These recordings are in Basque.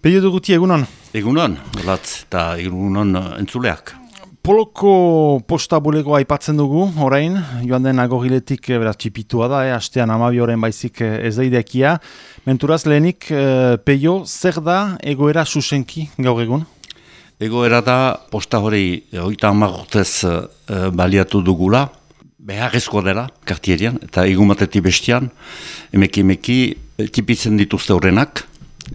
Peio duguti egunon? Egunon, latz, eta egunon entzuleak. Poloko posta bulegoa aipatzen dugu, orain, joan den agogiletik beraz txipitua da, eh, astean amabi horren baizik eh, ez daidekia. Menturaz lehenik, eh, peio, zer da egoera susenki gaur egun? Egoera da posta hori oita amarrotez eh, baliatu dugula, beharrezko dela, kartierian, eta egumatetik bestian, emeki emeki eh, tipitzen dituzte horrenak,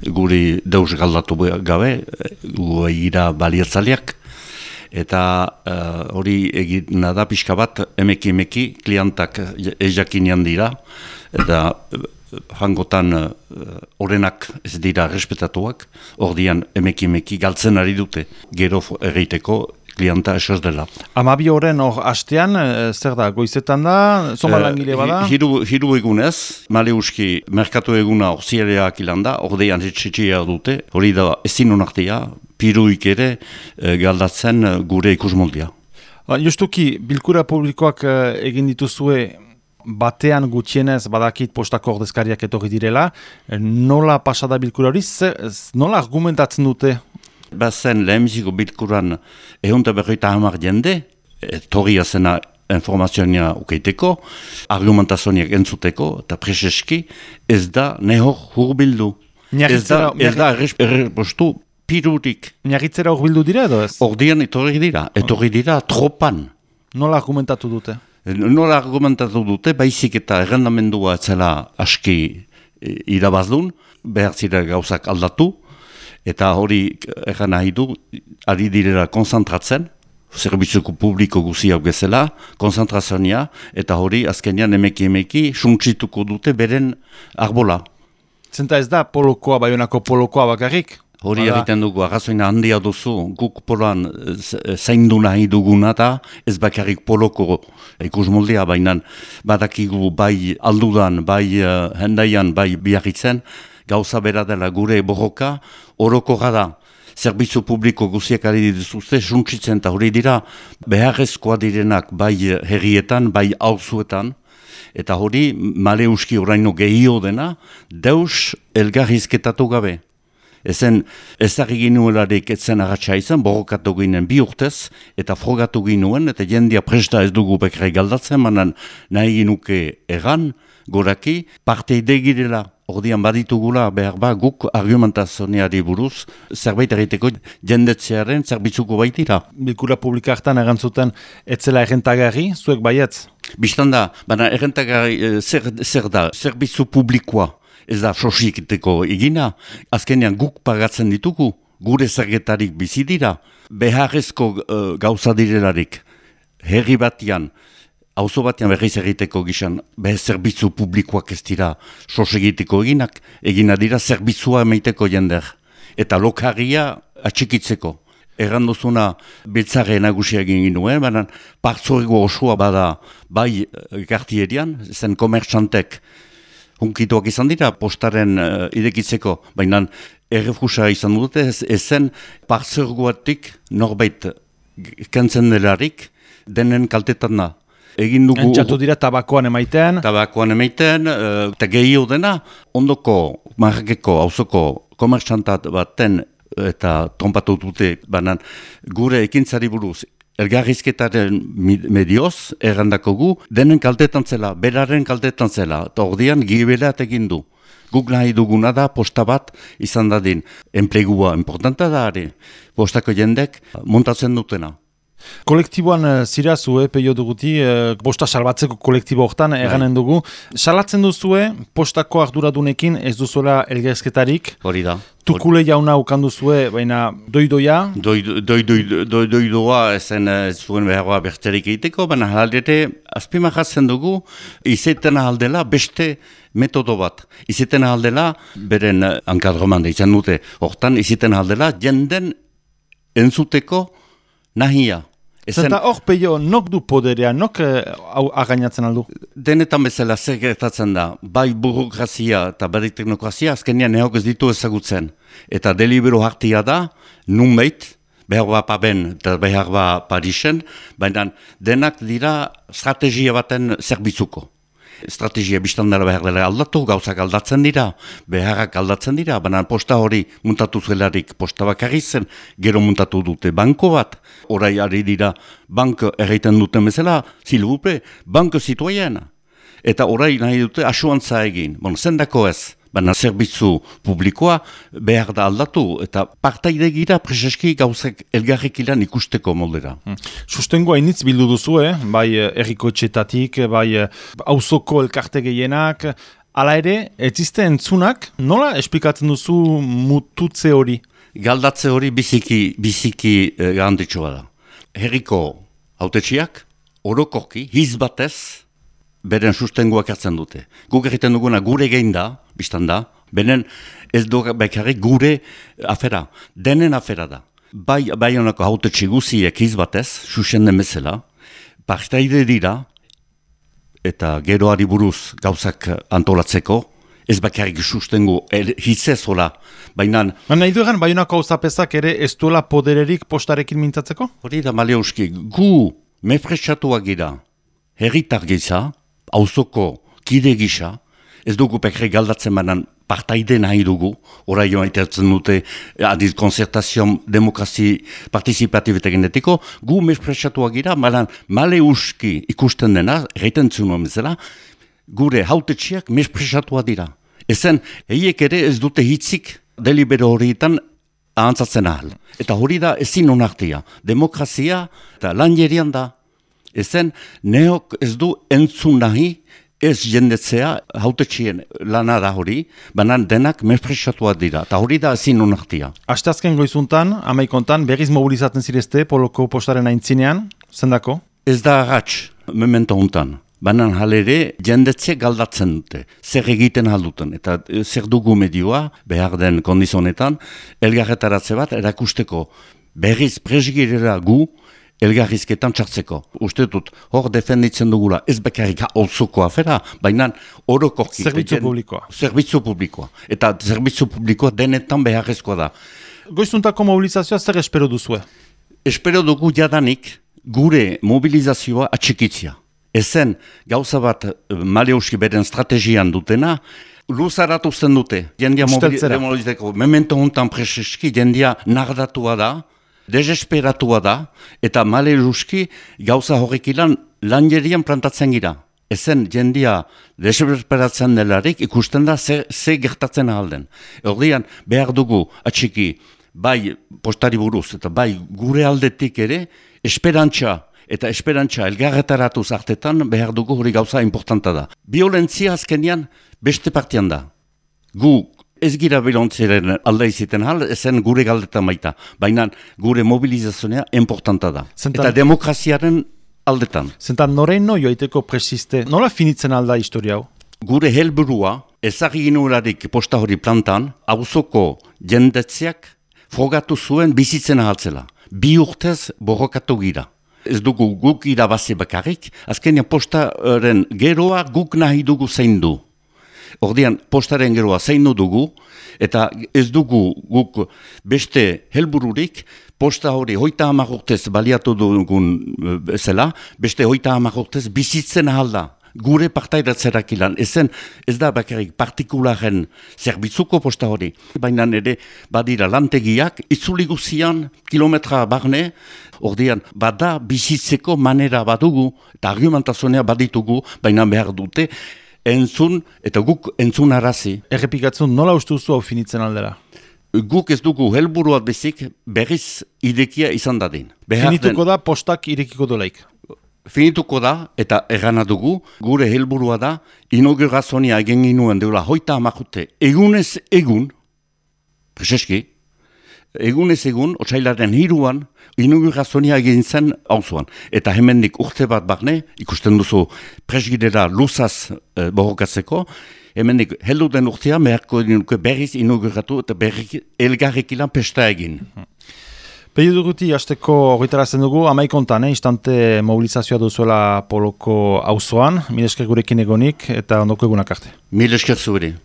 guri deus galdatu gabe, gu egira baliatzaliak, eta uh, hori egin da pixka bat emeki emeki klientak ejakinean dira, eta uh, hangotan horrenak ez dira respetatuak, ordian emeki emeki galtzen ari dute, gero egiteko klienta esos dela. Amabi horren hor hastean, eh, zer da, goizetan da, zoma eh, langile bada? Hiru, hiru egunez, maleuski merkatu eguna orzieleak ilan da, ordean etxetxea dute, hori da ezin honartia, piruik ere eh, galdatzen gure ikusmoldia. Ba, justuki, bilkura publikoak egin dituzue batean gutxienez badakit postako ordezkariak etorri direla, nola pasada bilkura hori, nola argumentatzen dute bazen lehemiziko bitkuran ehunta berroita hamar jende, torria zena informazioa ukeiteko, argumentazioak entzuteko, eta preseski, ez da nehor hurbildu. Ez da, ez da errepostu pirurik. Niagitzera hurbildu dira edo ez? Ordian etorri dira, etorri dira tropan. Nola argumentatu dute? Nola argumentatu dute, baizik eta errendamendua etzela aski e, irabazdun, behar zira gauzak aldatu, eta hori egan nahi du, ari direla konzentratzen, zerbitzuko publiko guziak bezala, konzentrazioa, eta hori azkenean emeki emeki suntsituko dute beren arbola. Zenta ez da polokoa, baionako polokoa bakarrik? Hori egiten dugu, arrazoina handia duzu, guk poloan zaindu nahi duguna da, ez bakarrik poloko ikus moldea, baina badakigu bai aldudan, bai uh, hendaian, bai biarritzen, gauza bera dela gure borroka, oroko gada, zerbitzu publiko guziak ari dituzte, suntsitzen eta hori dira, beharrezkoa direnak bai herrietan, bai hauzuetan, eta hori male uski oraino gehio dena, deus elgarrizketatu gabe. Ezen ezagik ginuelarik etzen agatsa izan, borrokatu ginen bi urtez, eta frogatu ginuen, eta jendia presta ez dugu bekre galdatzen, manan nahi ginuke egan, goraki, parte idegirela Ordian baditugula behar ba guk argumentazioari buruz zerbait egiteko jendetzearen zerbitzuko baitira. Bilkura publika hartan erantzuten etzela errentagarri, zuek baietz? Bistan da, baina errentagarri eh, zer, zer da, zerbitzu publikoa ez da sosikiteko egina, azkenean guk pagatzen ditugu, gure zergetarik bizi dira, beharrezko uh, gauza direlarik, herri batian, Auzo batean berriz egiteko gizan, behar zerbitzu publikoak ez dira sos egiteko eginak, egina dira zerbitzua emeiteko jender. Eta lokaria atxikitzeko. Erran duzuna biltzare nagusia egin ginuen, baina partzorego osua bada bai gartierian, zen komertxantek hunkituak izan dira postaren uh, idekitzeko, baina errefusa izan dute, ez, ez zen partzorgoatik norbait kentzen delarik denen kaltetan da egin dugu... Entzatu dira tabakoan emaiten. Tabakoan emaiten, uh, eta gehiago dena, ondoko, marrakeko, hauzoko, komertxantat baten, eta trompatu dute, banan, gure ekintzari buruz, elgarrizketaren medioz, errandako gu, denen kaltetan zela, beraren kaltetan zela, eta ordean gibeleat egin du. Guk nahi duguna da, posta bat izan dadin, enplegua importanta da, are, postako jendek montatzen dutena. Kolektiboan uh, zira zue, peio duguti, uh, posta salbatzeko kolektibo hortan bai. eganen dugu. Salatzen duzue, postako arduradunekin ez duzuela elgezketarik. Hori da. Tukule jauna ukandu zue, baina doidoia? Doidoa ezen ez zuen beharroa berterik egiteko, baina aldete, azpimahatzen dugu, izeten aldela beste metodo bat. Izeten aldela, beren hankadroman izan dute, hortan izeten aldela, jenden entzuteko nahia. Zenta hor peio, nok du poderea, nok eh, againatzen aldu? Denetan bezala zer gertatzen da, bai burokrazia eta bai teknokrazia, azkenean neok ez ditu ezagutzen. Eta delibero hartia da, nun behit, behar ba paben eta behar ba parisen, baina denak dira strategia baten zerbitzuko. Estrategia biztan dela behar dela. Aldatu, gauzak aldatzen dira, beharrak aldatzen dira, baina posta hori muntatu zuelarik posta bakarri zen, gero muntatu dute banko bat, orai ari dira banko erreiten duten bezala, zilbupe, banko zituaiena. Eta orai nahi dute asuantza egin, bon, zendako ez, baina zerbitzu publikoa behar da aldatu, eta partaide gira preseski gauzak elgarrik ilan ikusteko moldera. Hmm. Sustengo hainitz bildu duzu, eh? bai eh, erriko txetatik, bai eh, hauzoko elkarte gehienak, Hala ere, etziste entzunak, nola esplikatzen duzu mututze hori? Galdatze hori biziki, biziki eh, da. Herriko autetxiak, orokoki, hizbatez, beren sustengoak hartzen dute. Guk egiten duguna gure gein da, biztan da, benen ez du bekarrik gure afera, denen afera da. Bai, bai honako haute txiguziek izbatez, susen demezela, partaide dira, eta geroari buruz gauzak antolatzeko, ez bakarrik sustengo hitzez hola, baina... Baina nahi duegan, bai honako hauzapezak ere ez duela podererik postarekin mintzatzeko? Hori da, Maleuski, gu mefresatuak gira, herritar giza, auzoko kide gisa, ez dugu pekre galdatzen banan partaide nahi dugu, orai joan itertzen dute adiz konzertazion demokrazi partizipatibete genetiko, gu mespresatuak gira, malan male uski ikusten dena, reiten zuen zela, gure hautetxiak mespresatua dira. Ezen, eiek ere ez dute hitzik delibero horietan ahantzatzen ahal. Eta hori da ezin onartia. Demokrazia eta lan da, ezen neok ez du entzun nahi ez jendetzea hautetxien lana da hori, banan denak mespresatua dira, eta hori da ezin unartia. Astazken goizuntan, amaikontan, berriz mobilizatzen zirezte poloko postaren aintzinean, zendako? Ez da agatx, memento untan. Banan halere, jendetze galdatzen dute, zer egiten alduten, eta e, zer dugu medioa, behar den kondizonetan, elgarretaratze bat erakusteko berriz presgirera gu, elgarrizketan txartzeko. Uste dut, hor defenditzen dugula, ez bekarrik holtzoko afera, baina orokorki. Zerbitzu publikoa. Zerbitzu publikoa. Eta zerbitzu publikoa denetan beharrezkoa da. Goizuntako mobilizazioa zer espero duzue? Espero dugu jadanik gure mobilizazioa atxikitzia. Ezen gauza bat eh, Maleuski beren strategian dutena, luzaratu zen dute. Jendia mobilizateko, memento hontan preseski, jendia nardatua da, desesperatua da, eta male ruski gauza horrek ilan lanjerian plantatzen gira. Ezen jendia desesperatzen delarik ikusten da ze, ze gertatzen ahalden. Erdian behar dugu atxiki bai postari buruz eta bai gure aldetik ere esperantza eta esperantza elgarretaratu zartetan behar dugu hori gauza importanta da. Violentzia azkenian beste partian da. Gu Ez gira bilontziren alda iziten hal, ezen gure galdetan baita. Baina gure mobilizazioa importanta da. Zentan, Eta demokraziaren aldetan. Zentan norein no joiteko presiste, nola finitzen alda historia hau? Gure helburua, ezagin urarik posta hori plantan, hauzoko jendetziak frogatu zuen bizitzen ahaltzela. Bi urtez borrokatu gira. Ez dugu guk irabazi bakarrik, azkenean postaren geroa guk nahi dugu zein du. Ordian postaren geroa zein dugu, eta ez dugu guk beste helbururik, posta hori hoita urtez baliatu dugun eh, bezala, beste hoita urtez bizitzen ahalda gure partaidatzerak ilan. Ezen, ez da bakarrik partikularen zerbitzuko posta hori. Baina ere, badira lantegiak, itzuli guzian, kilometra barne, ordean, bada bizitzeko manera badugu, eta argumentazionea baditugu, baina behar dute, entzun eta guk entzun arazi. Errepikatzen nola ustuzu hau finitzen aldera? Guk ez dugu helburuat bezik berriz idekia izan dadin. Finituko da postak irekiko dolaik? Finituko da eta ergana dugu gure helburua da inaugurazonia egin ginuen deula hoita amakute egunez egun, preseski, egunez egun, otxailaren hiruan, inaugurazioa egin zen hauzuan. Eta hemendik urte bat barne, ikusten duzu presgidera luzaz e, borrokatzeko, hemendik heldu den urtea, meharko berriz inauguratu eta berriz elgarrik ilan pesta egin. Pegi duguti, hasteko horretarazten dugu, amaikontan, eh, instante mobilizazioa duzuela poloko hauzoan, mil esker gurekin egonik eta ondoko egunak arte. Mil esker zure.